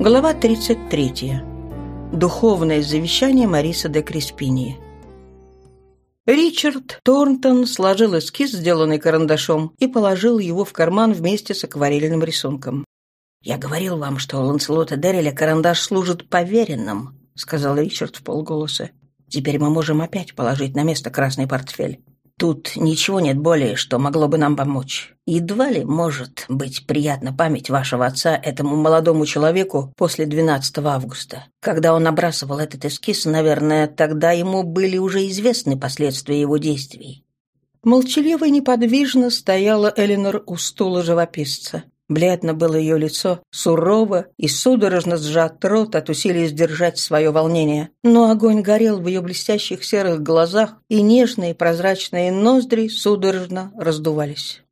Глава 33. Духовное завещание Мариса де Криспини. Ричард Торнтон сложил эскиз, сделанный карандашом, и положил его в карман вместе с акварельным рисунком. «Я говорил вам, что у Ланселота Дерриля карандаш служит поверенным», — сказал Ричард в полголоса. «Теперь мы можем опять положить на место красный портфель. Тут ничего нет более, что могло бы нам помочь. Едва ли может быть приятна память вашего отца этому молодому человеку после 12 августа. Когда он набрасывал этот эскиз, наверное, тогда ему были уже известны последствия его действий. Молчаливо и неподвижно стояла Эленор у стула живописца. Бледно было ее лицо, сурово и судорожно сжат рот от усилия сдержать свое волнение. Но огонь горел в ее блестящих серых глазах, и нежные прозрачные ноздри судорожно раздувались.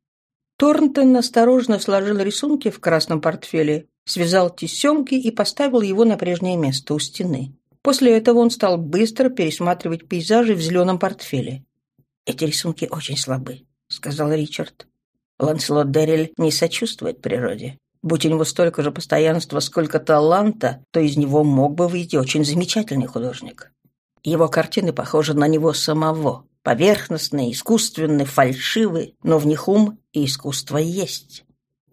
Торнтон осторожно сложил рисунки в красном портфеле, связал тесемки и поставил его на прежнее место у стены. После этого он стал быстро пересматривать пейзажи в зеленом портфеле. «Эти рисунки очень слабы», — сказал Ричард. Ланселот Дерриль не сочувствует природе. Будь у него столько же постоянства, сколько таланта, то из него мог бы выйти очень замечательный художник. Его картины похожи на него самого. Поверхностные, искусственные, фальшивые, но в них ум и искусство есть.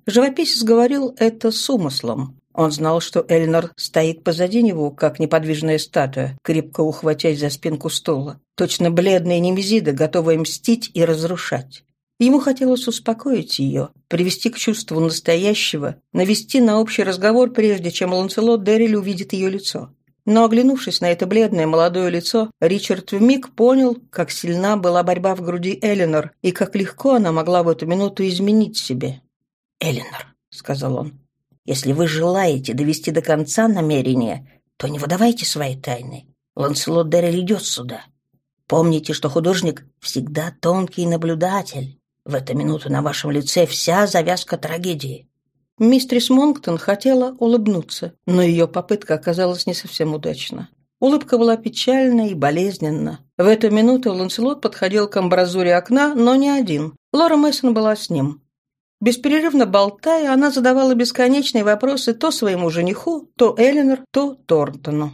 Живописец говорил это с умыслом. Он знал, что Эльнор стоит позади него, как неподвижная статуя, крепко ухватясь за спинку стула. Точно бледная немезида, готовая мстить и разрушать. Ему хотелось успокоить ее, привести к чувству настоящего, навести на общий разговор, прежде чем Ланселот Дерриль увидит ее лицо. Но, оглянувшись на это бледное молодое лицо, Ричард вмиг понял, как сильна была борьба в груди Эленор и как легко она могла в эту минуту изменить себе. «Эленор», — сказал он, — «если вы желаете довести до конца намерение, то не выдавайте свои тайны. Ланселот Дерриль идет сюда. Помните, что художник всегда тонкий наблюдатель. В эту минуту на вашем лице вся завязка трагедии». Мистрис Монктон хотела улыбнуться, но ее попытка оказалась не совсем удачна. Улыбка была печальна и болезненна. В эту минуту Ланселот подходил к амбразуре окна, но не один. Лора Мессон была с ним. Бесперерывно болтая, она задавала бесконечные вопросы то своему жениху, то Эленор, то Торнтону.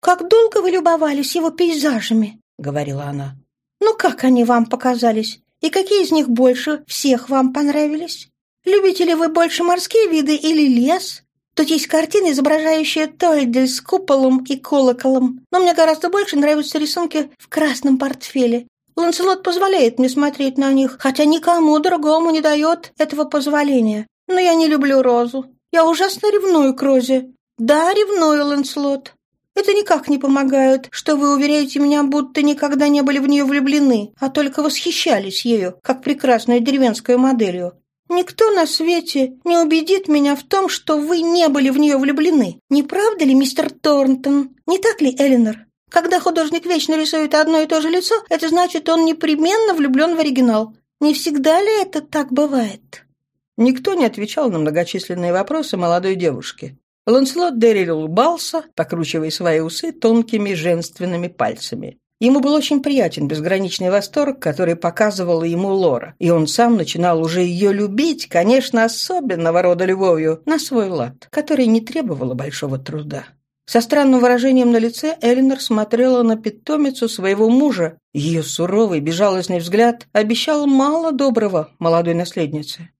«Как долго вы любовались его пейзажами?» — говорила она. «Ну как они вам показались? И какие из них больше всех вам понравились? Любите ли вы больше морские виды или лес? Тут есть картины, изображающие Тольдель с куполом и колоколом, но мне гораздо больше нравятся рисунки в красном портфеле. Ланселот позволяет мне смотреть на них, хотя никому другому не дает этого позволения. Но я не люблю розу. Я ужасно ревную к розе. Да, ревную, Ланселот. Это никак не помогает, что вы уверяете меня, будто никогда не были в нее влюблены, а только восхищались ею, как прекрасной деревенской моделью. Никто на свете не убедит меня в том, что вы не были в нее влюблены. Не правда ли, мистер Торнтон? Не так ли, Эленор? Когда художник вечно рисует одно и то же лицо, это значит, он непременно влюблен в оригинал. Не всегда ли это так бывает?» Никто не отвечал на многочисленные вопросы молодой девушки. Ланселот Дерриль улыбался, покручивая свои усы тонкими женственными пальцами. Ему был очень приятен безграничный восторг, который показывала ему Лора, и он сам начинал уже ее любить, конечно, особенного рода любовью, на свой лад, который не требовало большого труда. Со странным выражением на лице Элинор смотрела на питомицу своего мужа. Ее суровый, безжалостный взгляд обещал мало доброго молодой наследнице.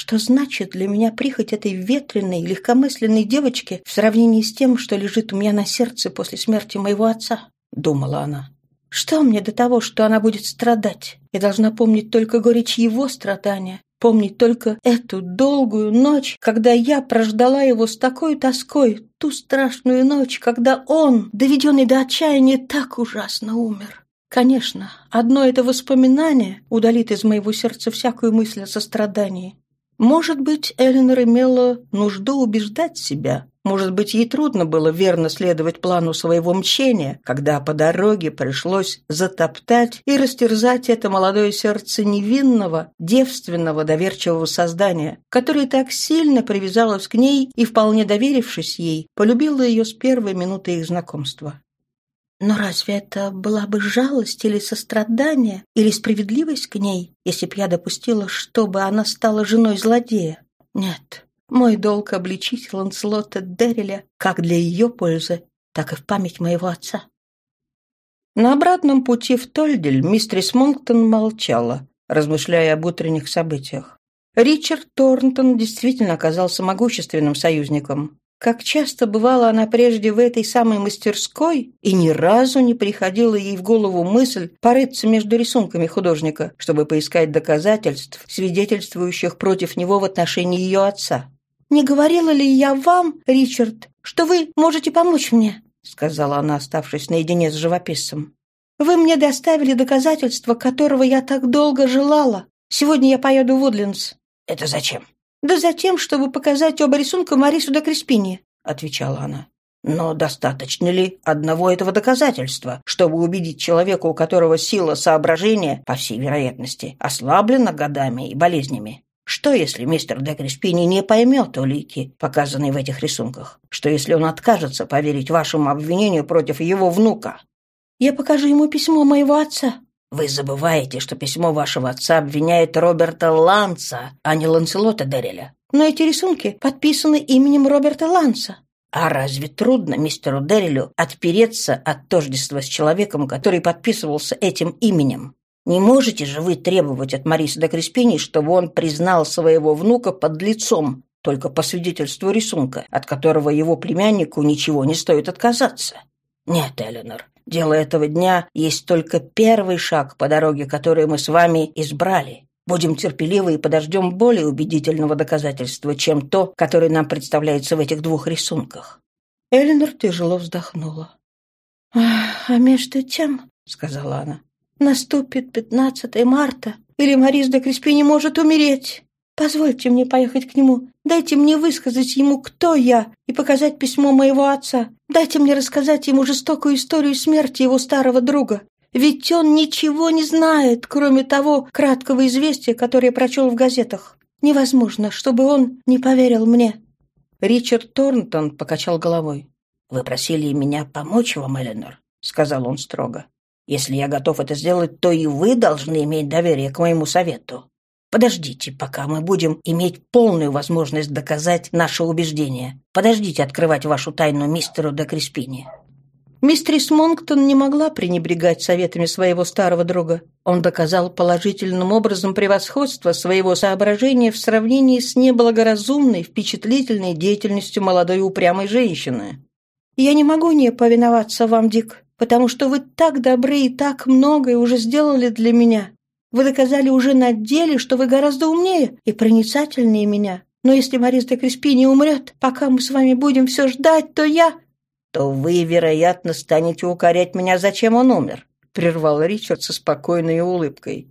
Что значит для меня прихоть этой ветреной, легкомысленной девочки в сравнении с тем, что лежит у меня на сердце после смерти моего отца? Думала она. Что мне до того, что она будет страдать? Я должна помнить только горечь его страдания, помнить только эту долгую ночь, когда я прождала его с такой тоской, ту страшную ночь, когда он, доведенный до отчаяния, так ужасно умер. Конечно, одно это воспоминание удалит из моего сердца всякую мысль о сострадании. Может быть, Эленор имела нужду убеждать себя. Может быть, ей трудно было верно следовать плану своего мчения, когда по дороге пришлось затоптать и растерзать это молодое сердце невинного, девственного, доверчивого создания, которое так сильно привязалось к ней и, вполне доверившись ей, полюбило ее с первой минуты их знакомства. Но разве это была бы жалость или сострадание, или справедливость к ней, если б я допустила, чтобы она стала женой злодея? Нет, Мой долг обличить Ланселота Дерриля как для ее пользы, так и в память моего отца. На обратном пути в Тольдель мистерис Монктон молчала, размышляя об утренних событиях. Ричард Торнтон действительно оказался могущественным союзником. Как часто бывала она прежде в этой самой мастерской, и ни разу не приходила ей в голову мысль порыться между рисунками художника, чтобы поискать доказательств, свидетельствующих против него в отношении ее отца. «Не говорила ли я вам, Ричард, что вы можете помочь мне?» сказала она, оставшись наедине с живописцем. «Вы мне доставили доказательства, которого я так долго желала. Сегодня я поеду в Удлинс». «Это зачем?» «Да затем, чтобы показать оба рисунка Марису де Креспини», — отвечала она. «Но достаточно ли одного этого доказательства, чтобы убедить человека, у которого сила соображения, по всей вероятности, ослаблена годами и болезнями? Что, если мистер де Креспини не поймет улики, показанные в этих рисунках? Что, если он откажется поверить вашему обвинению против его внука?» «Я покажу ему письмо моего отца», вы забываете, что письмо вашего отца обвиняет Роберта Ланса, а не Ланселота Дерреля. Но эти рисунки подписаны именем Роберта Ланса. А разве трудно мистеру Деррелю отпереться от тождества с человеком, который подписывался этим именем? Не можете же вы требовать от Мариса де Креспини, чтобы он признал своего внука под лицом, только по свидетельству рисунка, от которого его племяннику ничего не стоит отказаться? Нет, Эленор, Дело этого дня есть только первый шаг по дороге, которую мы с вами избрали. Будем терпеливы и подождем более убедительного доказательства, чем то, которое нам представляется в этих двух рисунках». Эленор тяжело вздохнула. «А между тем, — сказала она, — наступит 15 марта, или Марис де Креспи не может умереть. Позвольте мне поехать к нему. Дайте мне высказать ему, кто я, и показать письмо моего отца. Дайте мне рассказать ему жестокую историю смерти его старого друга. Ведь он ничего не знает, кроме того краткого известия, которое прочел в газетах. Невозможно, чтобы он не поверил мне». Ричард Торнтон покачал головой. «Вы просили меня помочь вам, Эленор», — сказал он строго. «Если я готов это сделать, то и вы должны иметь доверие к моему совету. Подождите, пока мы будем иметь полную возможность доказать наше убеждение. Подождите открывать вашу тайну мистеру де Креспини». Мистерис Монктон не могла пренебрегать советами своего старого друга. Он доказал положительным образом превосходство своего соображения в сравнении с неблагоразумной, впечатлительной деятельностью молодой упрямой женщины. «Я не могу не повиноваться вам, Дик, потому что вы так добры и так многое уже сделали для меня. Вы доказали уже на деле, что вы гораздо умнее и проницательнее меня. Но если Марис де Креспи не умрет, пока мы с вами будем все ждать, то я...» «То вы, вероятно, станете укорять меня, зачем он умер», — прервал Ричард со спокойной улыбкой.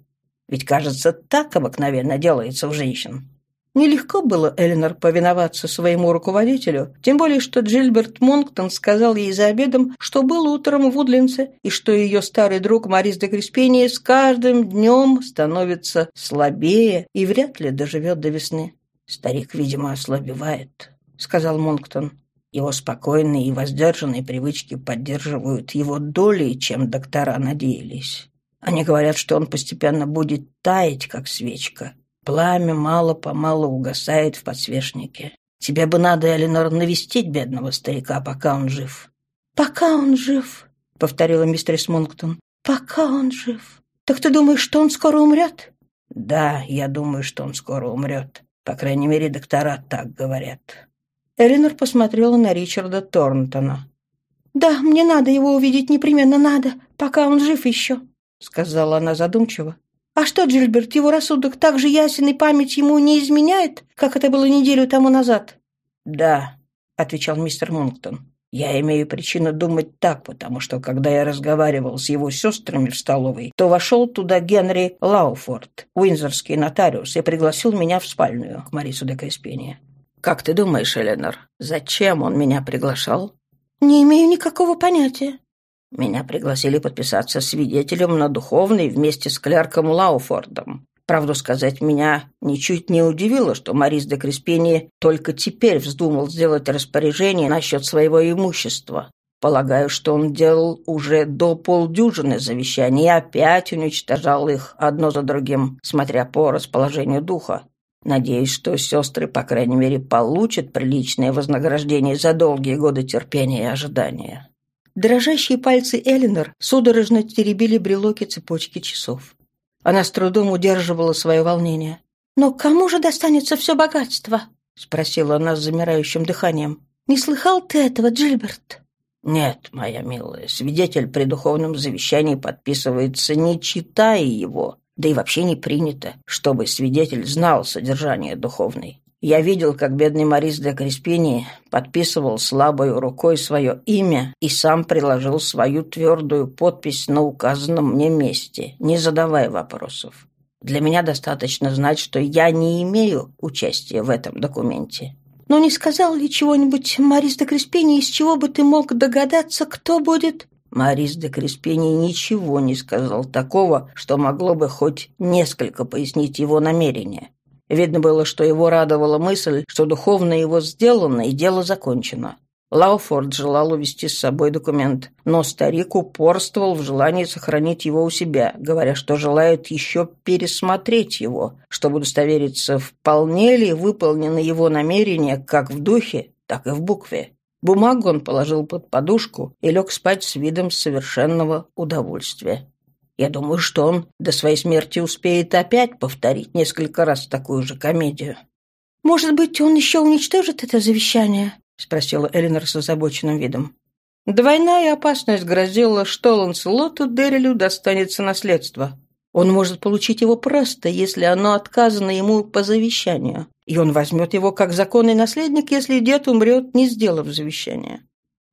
«Ведь, кажется, так обыкновенно делается у женщин». Нелегко было Эленор повиноваться своему руководителю, тем более что Джильберт Монктон сказал ей за обедом, что был утром в Удлинце, и что ее старый друг Марис де Креспини с каждым днем становится слабее и вряд ли доживет до весны. «Старик, видимо, ослабевает», — сказал Монктон. «Его спокойные и воздержанные привычки поддерживают его долей, чем доктора надеялись. Они говорят, что он постепенно будет таять, как свечка, Пламя мало-помалу угасает в подсвечнике. Тебе бы надо, Эленор, навестить бедного старика, пока он жив». «Пока он жив», — повторила мистерис Монктон. «Пока он жив. Так ты думаешь, что он скоро умрет?» «Да, я думаю, что он скоро умрет. По крайней мере, доктора так говорят». Эленор посмотрела на Ричарда Торнтона. «Да, мне надо его увидеть, непременно надо, пока он жив еще», — сказала она задумчиво. А что, Джильберт, его рассудок так же ясен и память ему не изменяет, как это было неделю тому назад? Да, отвечал мистер Монктон. Я имею причину думать так, потому что, когда я разговаривал с его сестрами в столовой, то вошел туда Генри Лауфорд, уинзорский нотариус, и пригласил меня в спальню к Марису де Креспини. Как ты думаешь, Эленор, зачем он меня приглашал? Не имею никакого понятия. Меня пригласили подписаться свидетелем на духовной вместе с клерком Лауфордом. Правду сказать, меня ничуть не удивило, что Морис де Креспини только теперь вздумал сделать распоряжение насчет своего имущества. Полагаю, что он делал уже до полдюжины завещаний и опять уничтожал их одно за другим, смотря по расположению духа. Надеюсь, что сестры, по крайней мере, получат приличное вознаграждение за долгие годы терпения и ожидания». Дрожащие пальцы Элинор судорожно теребили брелоки цепочки часов. Она с трудом удерживала свое волнение. «Но кому же достанется все богатство?» — спросила она с замирающим дыханием. «Не слыхал ты этого, Джильберт?» «Нет, моя милая, свидетель при духовном завещании подписывается, не читая его, да и вообще не принято, чтобы свидетель знал содержание духовной. Я видел, как бедный Морис де Креспини подписывал слабой рукой свое имя и сам приложил свою твердую подпись на указанном мне месте, не задавая вопросов. Для меня достаточно знать, что я не имею участия в этом документе. Но не сказал ли чего-нибудь Морис де Креспини, из чего бы ты мог догадаться, кто будет Морис де Креспини ничего не сказал такого, что могло бы хоть несколько пояснить его намерения. Видно было, что его радовала мысль, что духовно его сделано и дело закончено. Лауфорд желал увести с собой документ, но старик упорствовал в желании сохранить его у себя, говоря, что желает еще пересмотреть его, чтобы удостовериться, вполне ли выполнено его намерение как в духе, так и в букве. Бумагу он положил под подушку и лег спать с видом совершенного удовольствия. Я думаю, что он до своей смерти успеет опять повторить несколько раз такую же комедию. «Может быть, он еще уничтожит это завещание?» — спросила Элинор с озабоченным видом. Двойная опасность грозила, что Ланселоту Деррилю достанется наследство. Он может получить его просто, если оно отказано ему по завещанию, и он возьмет его как законный наследник, если дед умрет, не сделав завещания.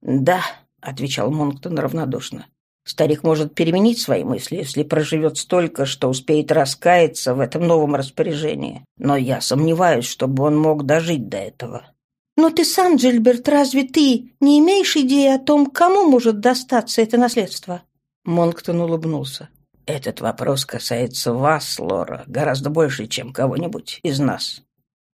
«Да», — отвечал Монктон равнодушно, Старик может переменить свои мысли, если проживет столько, что успеет раскаяться в этом новом распоряжении. Но я сомневаюсь, чтобы он мог дожить до этого. Но ты сам, Джильберт, разве ты не имеешь идеи о том, кому может достаться это наследство? Монктон улыбнулся. Этот вопрос касается вас, Лора, гораздо больше, чем кого-нибудь из нас.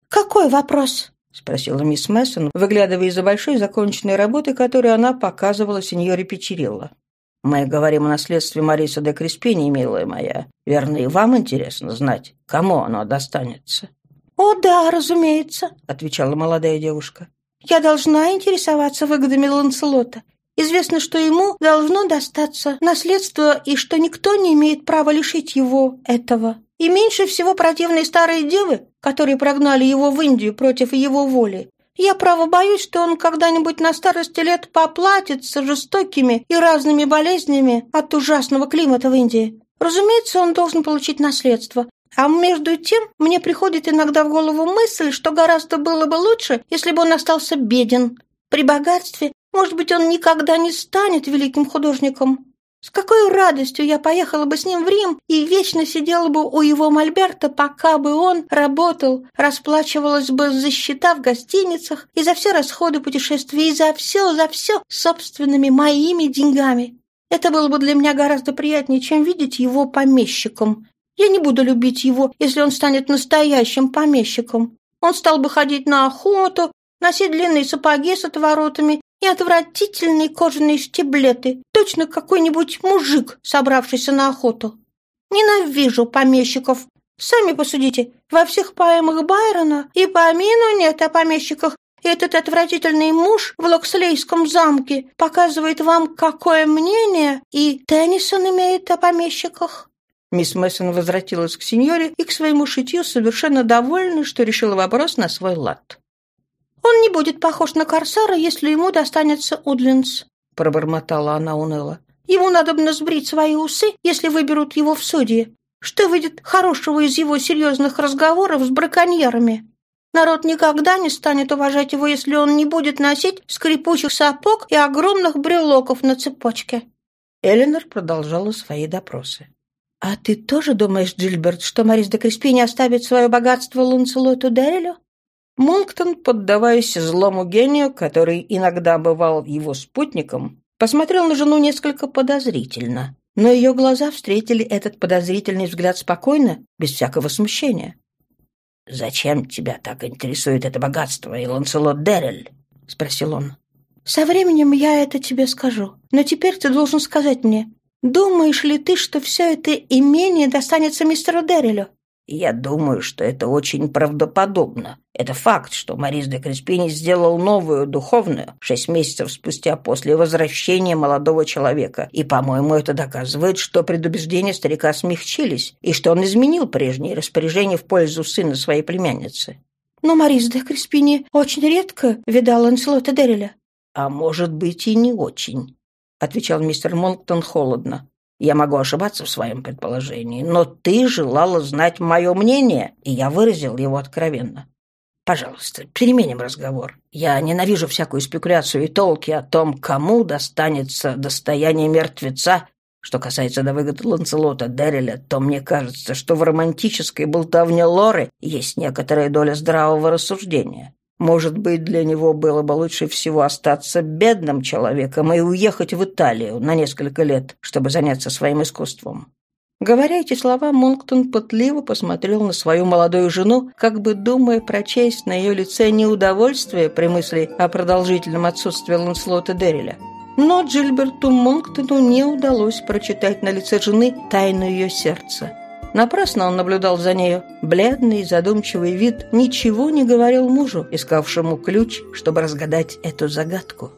Какой вопрос? — спросила мисс Мессон, выглядывая из-за большой законченной работы, которую она показывала сеньоре Печерилла. Мы говорим о наследстве Мариса де Креспини, милая моя. Верно, и вам интересно знать, кому оно достанется?» «О, да, разумеется», — отвечала молодая девушка. «Я должна интересоваться выгодами Ланселота. Известно, что ему должно достаться наследство и что никто не имеет права лишить его этого. И меньше всего противные старые девы, которые прогнали его в Индию против его воли. Я, право, боюсь, что он когда-нибудь на старости лет поплатится жестокими и разными болезнями от ужасного климата в Индии. Разумеется, он должен получить наследство. А между тем, мне приходит иногда в голову мысль, что гораздо было бы лучше, если бы он остался беден. При богатстве, может быть, он никогда не станет великим художником. С какой радостью я поехала бы с ним в Рим и вечно сидела бы у его мольберта, пока бы он работал, расплачивалась бы за счета в гостиницах и за все расходы путешествий, и за все, за все собственными моими деньгами. Это было бы для меня гораздо приятнее, чем видеть его помещиком. Я не буду любить его, если он станет настоящим помещиком. Он стал бы ходить на охоту, носить длинные сапоги с отворотами и отвратительные кожаные штиблеты, точно какой-нибудь мужик, собравшийся на охоту. Ненавижу помещиков. Сами посудите, во всех поэмах Байрона и помину нет о помещиках. Этот отвратительный муж в Локслейском замке показывает вам, какое мнение и Теннисон имеет о помещиках. Мисс Мессон возвратилась к сеньоре и к своему шитью совершенно довольна, что решила вопрос на свой лад. «Он не будет похож на корсара, если ему достанется Удлинс», — пробормотала она уныло. «Ему надо бы сбрить свои усы, если выберут его в судьи. Что выйдет хорошего из его серьезных разговоров с браконьерами? Народ никогда не станет уважать его, если он не будет носить скрипучих сапог и огромных брелоков на цепочке». Эленор продолжала свои допросы. «А ты тоже думаешь, Джильберт, что Марис де Креспини оставит свое богатство Ланселоту Деррелю?» Монктон, поддаваясь злому гению, который иногда бывал его спутником, посмотрел на жену несколько подозрительно, но ее глаза встретили этот подозрительный взгляд спокойно, без всякого смущения. «Зачем тебя так интересует это богатство и Ланселот Деррель?» — спросил он. «Со временем я это тебе скажу, но теперь ты должен сказать мне, думаешь ли ты, что все это имение достанется мистеру Деррелю?» Я думаю, что это очень правдоподобно. Это факт, что Морис де Креспини сделал новую духовную шесть месяцев спустя после возвращения молодого человека. И, по-моему, это доказывает, что предубеждения старика смягчились, и что он изменил прежние распоряжения в пользу сына своей племянницы. Но Морис де Креспини очень редко видал Анселота Дерриля. «А может быть, и не очень», — отвечал мистер Монктон холодно. Я могу ошибаться в своем предположении, но ты желала знать мое мнение, и я выразил его откровенно. Пожалуйста, переменим разговор. Я ненавижу всякую спекуляцию и толки о том, кому достанется достояние мертвеца. Что касается до выгоды Ланцелота Дерриля, то мне кажется, что в романтической болтовне Лоры есть некоторая доля здравого рассуждения. Может быть, для него было бы лучше всего остаться бедным человеком и уехать в Италию на несколько лет, чтобы заняться своим искусством. Говоря эти слова, Монктон пытливо посмотрел на свою молодую жену, как бы думая прочесть на ее лице неудовольствие при мысли о продолжительном отсутствии Ланслота Дерриля. Но Джильберту Монктону не удалось прочитать на лице жены тайну ее сердца. Напрасно он наблюдал за нею. Бледный, задумчивый вид ничего не говорил мужу, искавшему ключ, чтобы разгадать эту загадку.